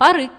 Парык.